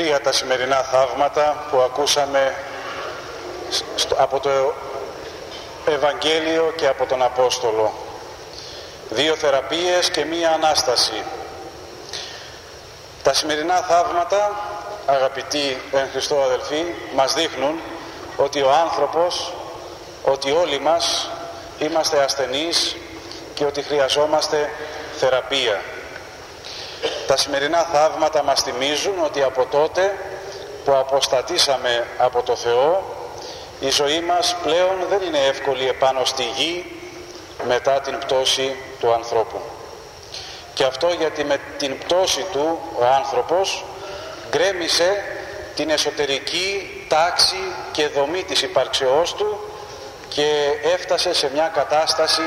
Τρία τα σημερινά θαύματα που ακούσαμε από το Ευαγγέλιο και από τον Απόστολο. Δύο θεραπείες και μία Ανάσταση. Τα σημερινά θαύματα, αγαπητοί εν Χριστώ αδελφοί, μας δείχνουν ότι ο άνθρωπος, ότι όλοι μας είμαστε ασθενείς και ότι χρειαζόμαστε θεραπεία. Τα σημερινά θαύματα μας θυμίζουν ότι από τότε που αποστατήσαμε από το Θεό η ζωή μας πλέον δεν είναι εύκολη επάνω στη γη μετά την πτώση του ανθρώπου. Και αυτό γιατί με την πτώση του ο άνθρωπος γκρέμισε την εσωτερική τάξη και δομή της υπαρξεώς του και έφτασε σε μια κατάσταση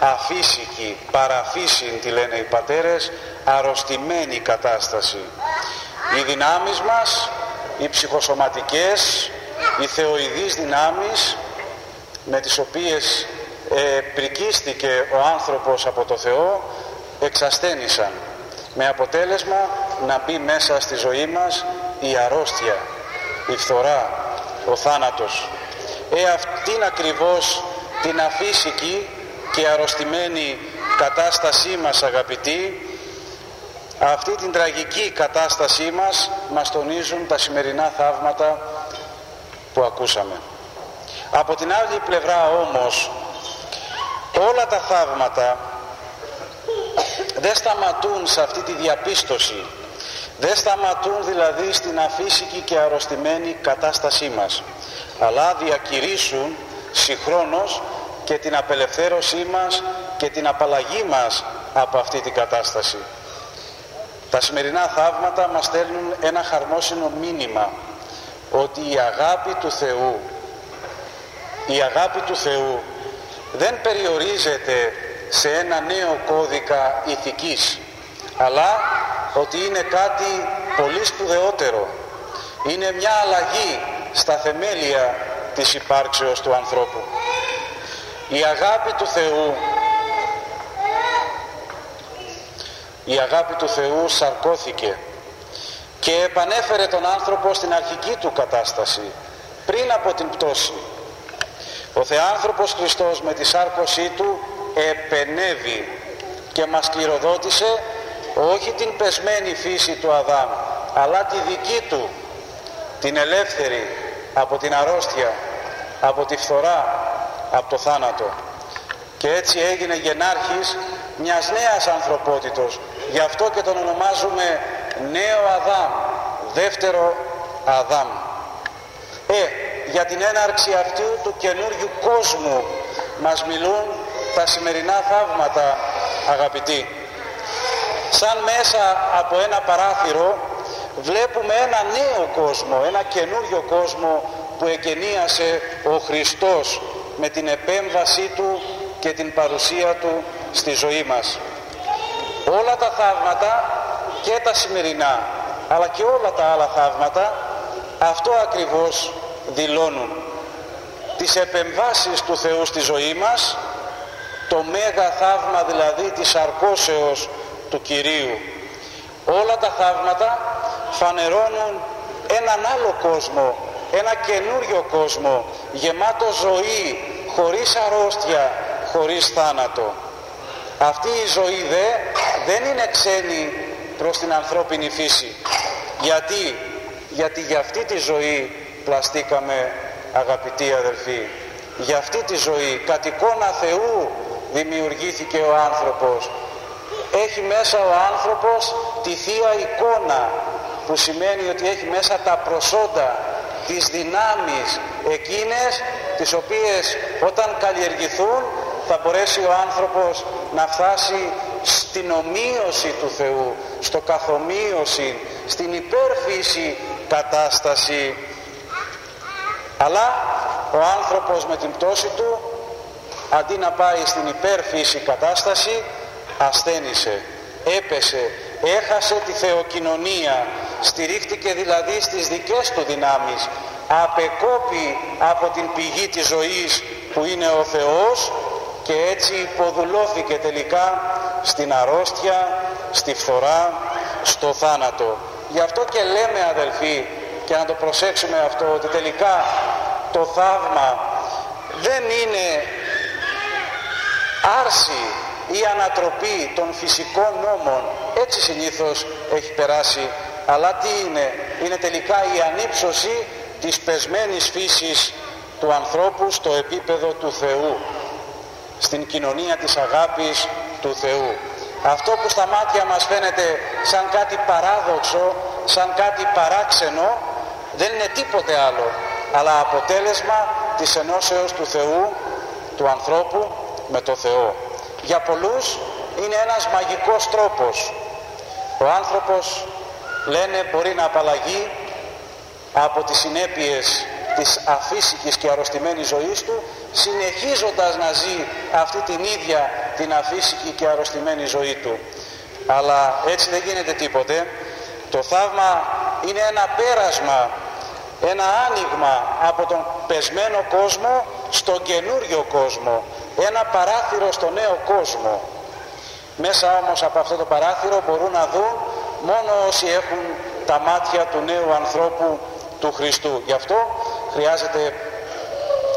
αφύσικη, παραφύσιν τη λένε οι πατέρες, αρρωστημένη κατάσταση. Οι δυνάμεις μας, οι ψυχοσωματικές, οι θεοειδείς δυνάμεις με τις οποίες ε, πρικίστηκε ο άνθρωπος από το Θεό εξασθένησαν με αποτέλεσμα να μπει μέσα στη ζωή μας η αρρώστια, η φθορά, ο θάνατος. Ε, αυτήν ακριβώς την αφύσικη και αρρωστημένη κατάστασή μας αγαπητοί αυτή την τραγική κατάστασή μας μας τονίζουν τα σημερινά θαύματα που ακούσαμε. Από την άλλη πλευρά όμως όλα τα θαύματα δεν σταματούν σε αυτή τη διαπίστωση δεν σταματούν δηλαδή στην αφύσικη και αρρωστημένη κατάστασή μας αλλά διακηρύσουν συγχρόνως και την απελευθέρωσή μας και την απαλλαγή μας από αυτή την κατάσταση. Τα σημερινά θαύματα μας στέλνουν ένα χαρμόσυνο μήνυμα ότι η αγάπη του Θεού η αγάπη του Θεού δεν περιορίζεται σε ένα νέο κώδικα ηθικής αλλά ότι είναι κάτι πολύ σπουδαιότερο είναι μια αλλαγή στα θεμέλια της υπάρξεως του ανθρώπου η αγάπη του Θεού η αγάπη του Θεού σαρκώθηκε και επανέφερε τον άνθρωπο στην αρχική του κατάσταση πριν από την πτώση. Ο Θεάνθρωπος Χριστός με τη σάρκωσή του επενεύει και μας κληροδότησε όχι την πεσμένη φύση του Αδάμ αλλά τη δική του την ελεύθερη από την αρρώστια από τη φθορά από το θάνατο. Και έτσι έγινε γενάρχης μιας νέας ανθρωπότητος. Γι' αυτό και τον ονομάζουμε νέο Αδάμ δεύτερο Αδάμ. Ε, για την έναρξη αυτού του καινούριου κόσμου μας μιλούν τα σημερινά θαύματα αγαπητοί. Σαν μέσα από ένα παράθυρο βλέπουμε ένα νέο κόσμο ένα καινούριο κόσμο που εγκαινίασε ο Χριστός με την επέμβασή του και την παρουσία του στη ζωή μας. Όλα τα θαύματα και τα σημερινά αλλά και όλα τα άλλα θαύματα αυτό ακριβώς δηλώνουν τις επεμβάσεις του Θεού στη ζωή μας το μέγα θαύμα δηλαδή της αρκώσεως του Κυρίου όλα τα θαύματα φανερώνουν έναν άλλο κόσμο ένα καινούριο κόσμο γεμάτο ζωή χωρίς αρρώστια χωρίς θάνατο. Αυτή η ζωή δε δεν είναι ξένη προς την ανθρώπινη φύση. Γιατί; Γιατί για αυτή τη ζωή πλαστήκαμε αγαπητοί αδελφοί. Για αυτή τη ζωή κατ' εικόνα Θεού δημιουργήθηκε ο άνθρωπος. Έχει μέσα ο άνθρωπος τη Θεία εικόνα που σημαίνει ότι έχει μέσα τα προσόντα τις δυνάμεις εκείνες τις οποίες όταν καλλιεργηθούν θα μπορέσει ο άνθρωπος να φτάσει στην ομοίωση του Θεού, στο καθομοίωση, στην υπέρφυση κατάσταση. Αλλά ο άνθρωπος με την πτώση του αντί να πάει στην υπέρφυση κατάσταση ασθένησε, έπεσε, έχασε τη θεοκοινωνία, στηρίχτηκε δηλαδή στις δικές του δυνάμεις, απεκόπη από την πηγή της ζωής που είναι ο Θεός και έτσι υποδουλώθηκε τελικά στην αρρώστια, στη φθορά, στο θάνατο. Γι' αυτό και λέμε αδελφοί και να το προσέξουμε αυτό ότι τελικά το θαύμα δεν είναι άρση ή ανατροπή των φυσικών νόμων έτσι συνήθως έχει περάσει. Αλλά τι είναι; Είναι τελικά η ανύψωση της πεσμένης φύσης του ανθρώπου στο επίπεδο του Θεού στην κοινωνία της αγάπης του Θεού. Αυτό που στα μάτια μας φαίνεται σαν κάτι παράδοξο σαν κάτι παράξενο δεν είναι τίποτε άλλο αλλά αποτέλεσμα της ενώσεως του Θεού του ανθρώπου με το Θεό για πολλούς είναι ένας μαγικός τρόπος. Ο άνθρωπος λένε μπορεί να απαλλαγεί από τις συνέπειες της αφύσικης και αρρωστημένης ζωής του συνεχίζοντας να ζει αυτή την ίδια την αφύσικη και αρρωστημένη ζωή του. Αλλά έτσι δεν γίνεται τίποτε. Το θαύμα είναι ένα πέρασμα ένα άνοιγμα από τον πεσμένο κόσμο στον καινούριο κόσμο ένα παράθυρο στο νέο κόσμο. Μέσα όμως από αυτό το παράθυρο μπορούν να δουν μόνο όσοι έχουν τα μάτια του νέου ανθρώπου του Χριστού. Γι' αυτό χρειάζεται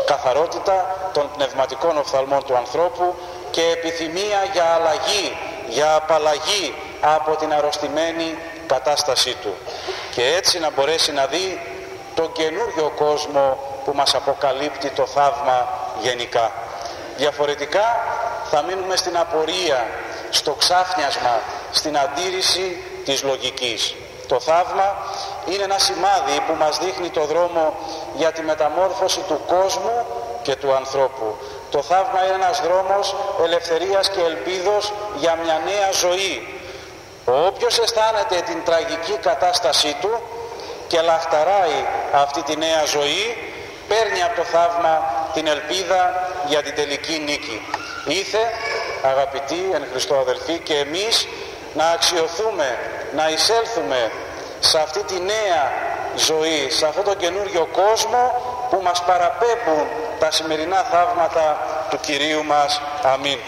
καθαρότητα των πνευματικών οφθαλμών του ανθρώπου και επιθυμία για αλλαγή, για απαλλαγή από την αρρωστημένη κατάστασή του. Και έτσι να μπορέσει να δει τον καινούριο κόσμο που μας αποκαλύπτει το θαύμα γενικά. Διαφορετικά θα μείνουμε στην απορία, στο ξάφνιασμα, στην αντίρρηση της λογικής. Το θαύμα είναι ένα σημάδι που μας δείχνει το δρόμο για τη μεταμόρφωση του κόσμου και του ανθρώπου. Το θαύμα είναι ένας δρόμος ελευθερίας και ελπίδος για μια νέα ζωή. Όποιος αισθάνεται την τραγική κατάστασή του και λαχταράει αυτή τη νέα ζωή, παίρνει από το θαύμα την ελπίδα για την τελική νίκη. Ήθε, αγαπητοί εν Χριστώ αδελφοί, και εμείς να αξιοθούμε, να εισέλθουμε σε αυτή τη νέα ζωή, σε αυτόν τον καινούριο κόσμο που μας παραπέμπουν τα σημερινά θαύματα του Κυρίου μας. Αμήν.